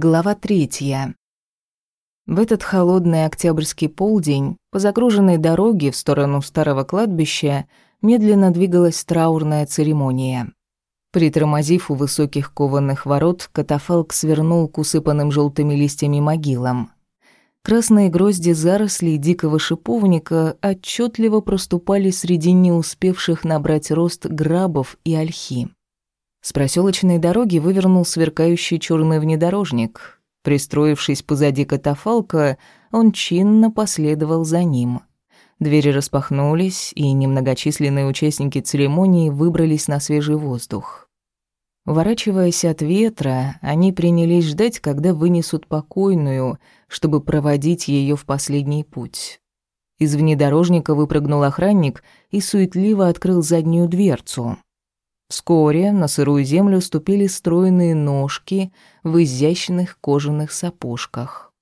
Глава третья. В этот холодный октябрьский полдень по загруженной дороге в сторону старого кладбища медленно двигалась траурная церемония. Притормозив у высоких кованых ворот, катафалк свернул к усыпанным желтыми листьями могилам. Красные грозди зарослей дикого шиповника отчетливо проступали среди не успевших набрать рост грабов и ольхи. С проселочной дороги вывернул сверкающий черный внедорожник. Пристроившись позади катафалка, он чинно последовал за ним. Двери распахнулись, и немногочисленные участники церемонии выбрались на свежий воздух. Уворачиваясь от ветра, они принялись ждать, когда вынесут покойную, чтобы проводить ее в последний путь. Из внедорожника выпрыгнул охранник и суетливо открыл заднюю дверцу. Вскоре на сырую землю ступили стройные ножки в изящных кожаных сапожках.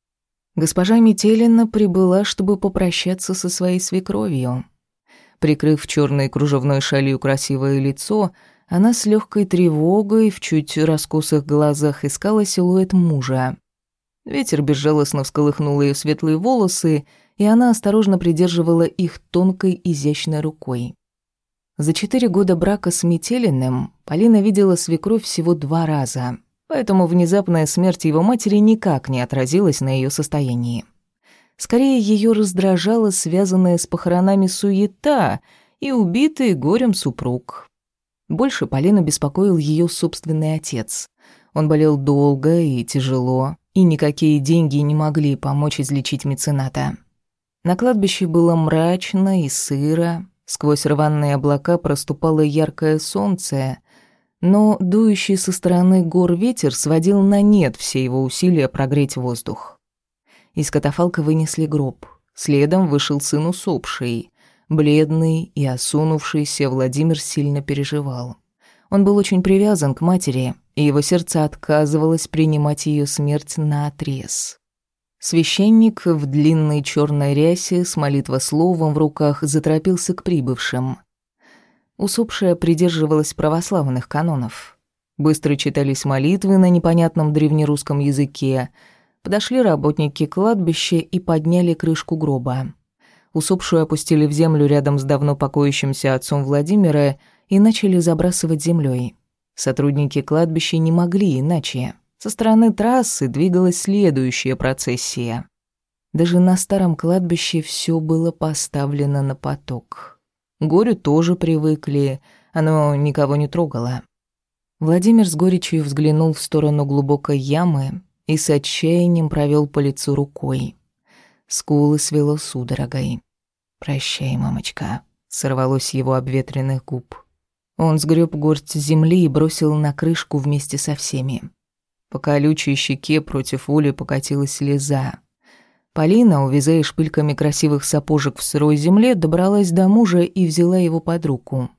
Госпожа Метелина прибыла, чтобы попрощаться со своей свекровью. Прикрыв черной кружевной шалью красивое лицо, она с легкой тревогой в чуть раскосых глазах искала силуэт мужа. Ветер безжалостно всколыхнул ее светлые волосы, и она осторожно придерживала их тонкой изящной рукой. За четыре года брака с Метелиным Полина видела свекровь всего два раза, поэтому внезапная смерть его матери никак не отразилась на ее состоянии. Скорее, ее раздражала связанная с похоронами суета и убитый горем супруг. Больше Полину беспокоил ее собственный отец. Он болел долго и тяжело, и никакие деньги не могли помочь излечить мецената. На кладбище было мрачно и сыро, Сквозь рваные облака проступало яркое солнце, но дующий со стороны гор ветер сводил на нет все его усилия прогреть воздух. Из катафалка вынесли гроб. Следом вышел сын усопший. Бледный и осунувшийся Владимир сильно переживал. Он был очень привязан к матери, и его сердце отказывалось принимать ее смерть на отрез. Священник в длинной черной рясе с молитвословом в руках заторопился к прибывшим. Усопшая придерживалась православных канонов. Быстро читались молитвы на непонятном древнерусском языке. Подошли работники кладбища и подняли крышку гроба. Усопшую опустили в землю рядом с давно покоящимся отцом Владимира и начали забрасывать землей. Сотрудники кладбища не могли иначе. Со стороны трассы двигалась следующая процессия. Даже на старом кладбище все было поставлено на поток. Горю тоже привыкли, оно никого не трогало. Владимир с горечью взглянул в сторону глубокой ямы и с отчаянием провел по лицу рукой. Скулы свело судорогой. «Прощай, мамочка», — сорвалось его обветренных губ. Он сгреб горсть земли и бросил на крышку вместе со всеми. По колючей щеке против воли покатилась слеза. Полина, увязая шпильками красивых сапожек в сырой земле, добралась до мужа и взяла его под руку.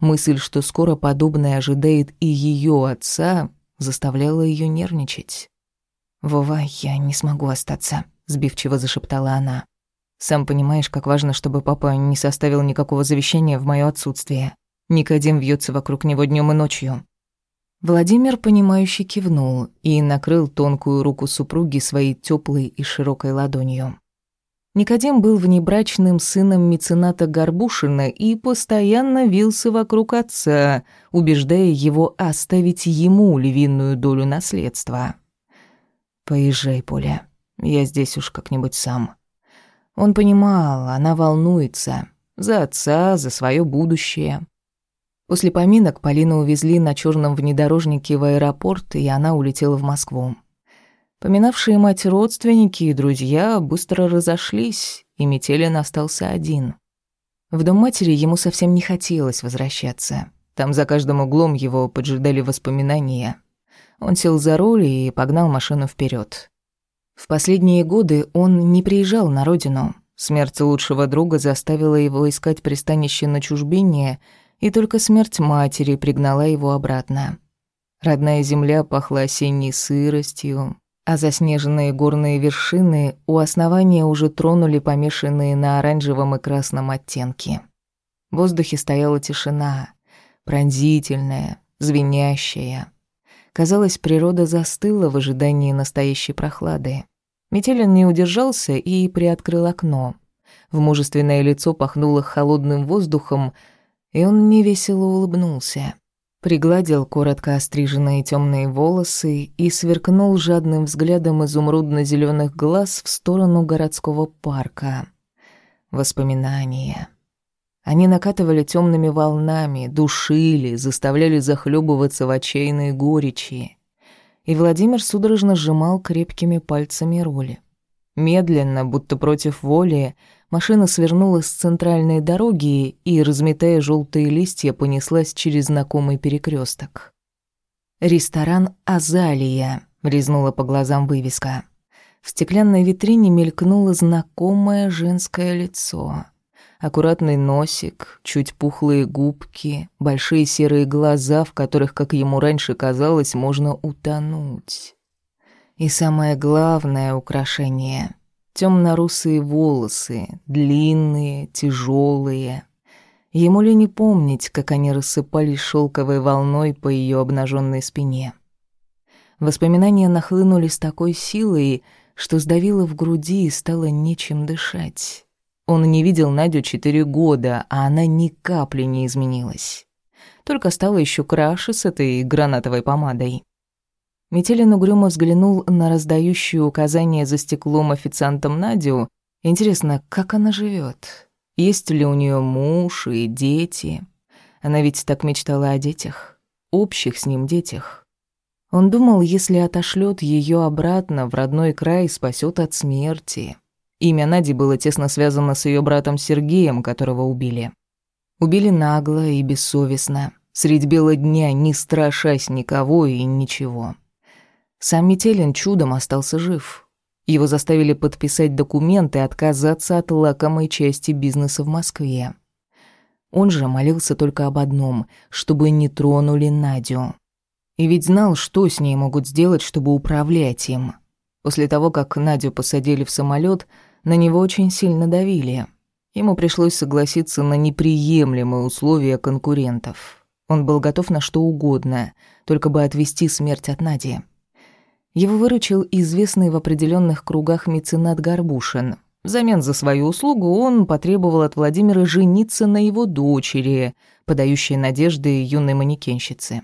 Мысль, что скоро подобное ожидает и ее отца, заставляла ее нервничать. «Вова, я не смогу остаться», — сбивчиво зашептала она. «Сам понимаешь, как важно, чтобы папа не составил никакого завещания в моё отсутствие. Никодим вьется вокруг него днем и ночью. Владимир, понимающе кивнул и накрыл тонкую руку супруги своей теплой и широкой ладонью. Никодим был внебрачным сыном мецената Горбушина и постоянно вился вокруг отца, убеждая его оставить ему львиную долю наследства. «Поезжай, Поля, я здесь уж как-нибудь сам». Он понимал, она волнуется. За отца, за свое будущее. После поминок Полину увезли на черном внедорожнике в аэропорт, и она улетела в Москву. Поминавшие мать родственники и друзья быстро разошлись, и Метелин остался один. В дом матери ему совсем не хотелось возвращаться. Там за каждым углом его поджидали воспоминания. Он сел за руль и погнал машину вперед. В последние годы он не приезжал на родину. Смерть лучшего друга заставила его искать пристанище на чужбине — и только смерть матери пригнала его обратно. Родная земля пахла осенней сыростью, а заснеженные горные вершины у основания уже тронули помешанные на оранжевом и красном оттенке. В воздухе стояла тишина, пронзительная, звенящая. Казалось, природа застыла в ожидании настоящей прохлады. Метелин не удержался и приоткрыл окно. В мужественное лицо пахнуло холодным воздухом, и он невесело улыбнулся. Пригладил коротко остриженные темные волосы и сверкнул жадным взглядом изумрудно зеленых глаз в сторону городского парка. Воспоминания. Они накатывали темными волнами, душили, заставляли захлебываться в отчаянной горечи. И Владимир судорожно сжимал крепкими пальцами рули. Медленно, будто против воли, машина свернула с центральной дороги и, разметая желтые листья, понеслась через знакомый перекресток. «Ресторан «Азалия», — резнула по глазам вывеска. В стеклянной витрине мелькнуло знакомое женское лицо — Аккуратный носик, чуть пухлые губки, большие серые глаза, в которых, как ему раньше казалось, можно утонуть. И самое главное украшение — темно-русые волосы, длинные, тяжелые. Ему ли не помнить, как они рассыпались шелковой волной по ее обнаженной спине? Воспоминания нахлынули с такой силой, что сдавило в груди и стало нечем дышать. Он не видел Надю четыре года, а она ни капли не изменилась. Только стала еще краше с этой гранатовой помадой. Метелин угрюмо взглянул на раздающую указания за стеклом официантом Надю. Интересно, как она живет? Есть ли у нее муж и дети? Она ведь так мечтала о детях, общих с ним детях. Он думал, если отошлет ее обратно в родной край, спасет от смерти. Имя Нади было тесно связано с ее братом Сергеем, которого убили. Убили нагло и бессовестно, средь бела дня, не страшась никого и ничего. Сам Метелин чудом остался жив. Его заставили подписать документы и отказаться от лакомой части бизнеса в Москве. Он же молился только об одном, чтобы не тронули Надю. И ведь знал, что с ней могут сделать, чтобы управлять им. После того, как Надю посадили в самолет, на него очень сильно давили. Ему пришлось согласиться на неприемлемые условия конкурентов. Он был готов на что угодно, только бы отвести смерть от Нади. Его выручил известный в определенных кругах меценат Горбушин. Взамен за свою услугу он потребовал от Владимира жениться на его дочери, подающей надежды юной манекенщицы.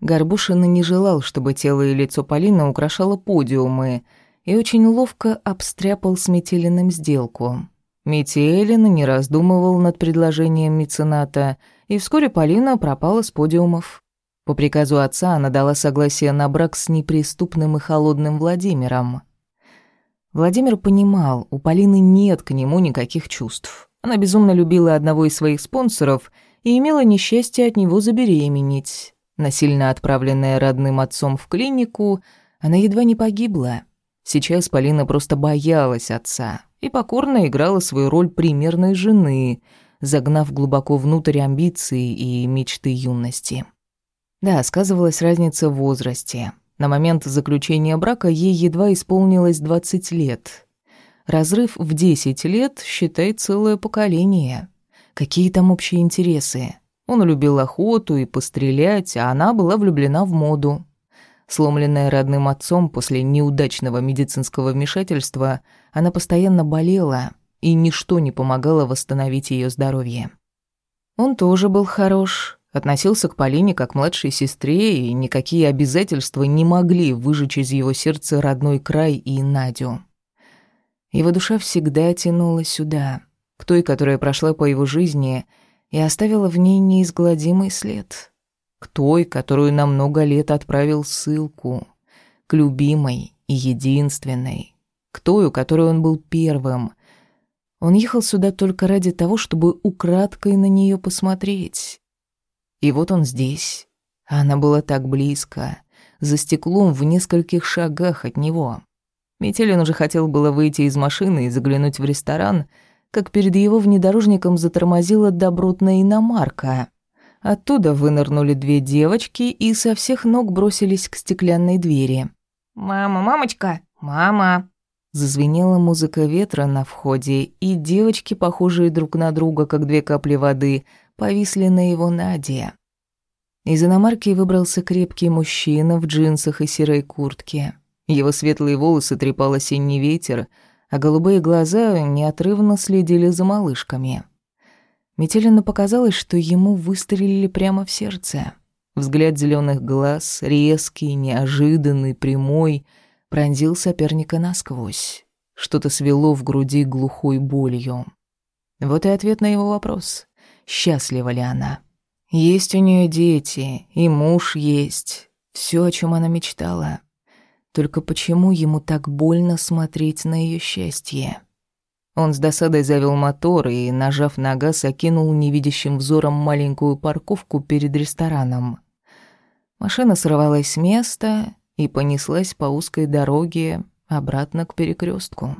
Горбушин не желал, чтобы тело и лицо Полины украшало подиумы, и очень ловко обстряпал с Метелиным сделку. Метелин не раздумывал над предложением мецената, и вскоре Полина пропала с подиумов. По приказу отца она дала согласие на брак с неприступным и холодным Владимиром. Владимир понимал, у Полины нет к нему никаких чувств. Она безумно любила одного из своих спонсоров и имела несчастье от него забеременеть. Насильно отправленная родным отцом в клинику, она едва не погибла. Сейчас Полина просто боялась отца и покорно играла свою роль примерной жены, загнав глубоко внутрь амбиции и мечты юности. Да, сказывалась разница в возрасте. На момент заключения брака ей едва исполнилось 20 лет. Разрыв в 10 лет, считай, целое поколение. Какие там общие интересы? Он любил охоту и пострелять, а она была влюблена в моду. Сломленная родным отцом после неудачного медицинского вмешательства, она постоянно болела, и ничто не помогало восстановить ее здоровье. Он тоже был хорош, относился к Полине как младшей сестре, и никакие обязательства не могли выжечь из его сердца родной край и Надю. Его душа всегда тянула сюда, к той, которая прошла по его жизни и оставила в ней неизгладимый след к той, которую на много лет отправил ссылку, к любимой и единственной, к той, у которой он был первым. Он ехал сюда только ради того, чтобы украдкой на нее посмотреть. И вот он здесь, она была так близко, за стеклом в нескольких шагах от него. Метелин уже хотел было выйти из машины и заглянуть в ресторан, как перед его внедорожником затормозила добротная иномарка — Оттуда вынырнули две девочки и со всех ног бросились к стеклянной двери. «Мама, мамочка, мама!» Зазвенела музыка ветра на входе, и девочки, похожие друг на друга, как две капли воды, повисли на его Наде. Из иномарки выбрался крепкий мужчина в джинсах и серой куртке. Его светлые волосы трепал осенний ветер, а голубые глаза неотрывно следили за малышками. Метелину показалось, что ему выстрелили прямо в сердце. Взгляд зеленых глаз, резкий, неожиданный, прямой, пронзил соперника насквозь. Что-то свело в груди глухой болью. Вот и ответ на его вопрос. Счастлива ли она? Есть у нее дети, и муж есть. Все, о чем она мечтала. Только почему ему так больно смотреть на ее счастье? Он с досадой завел мотор и, нажав на газ, окинул невидящим взором маленькую парковку перед рестораном. Машина сорвалась с места и понеслась по узкой дороге обратно к перекрестку.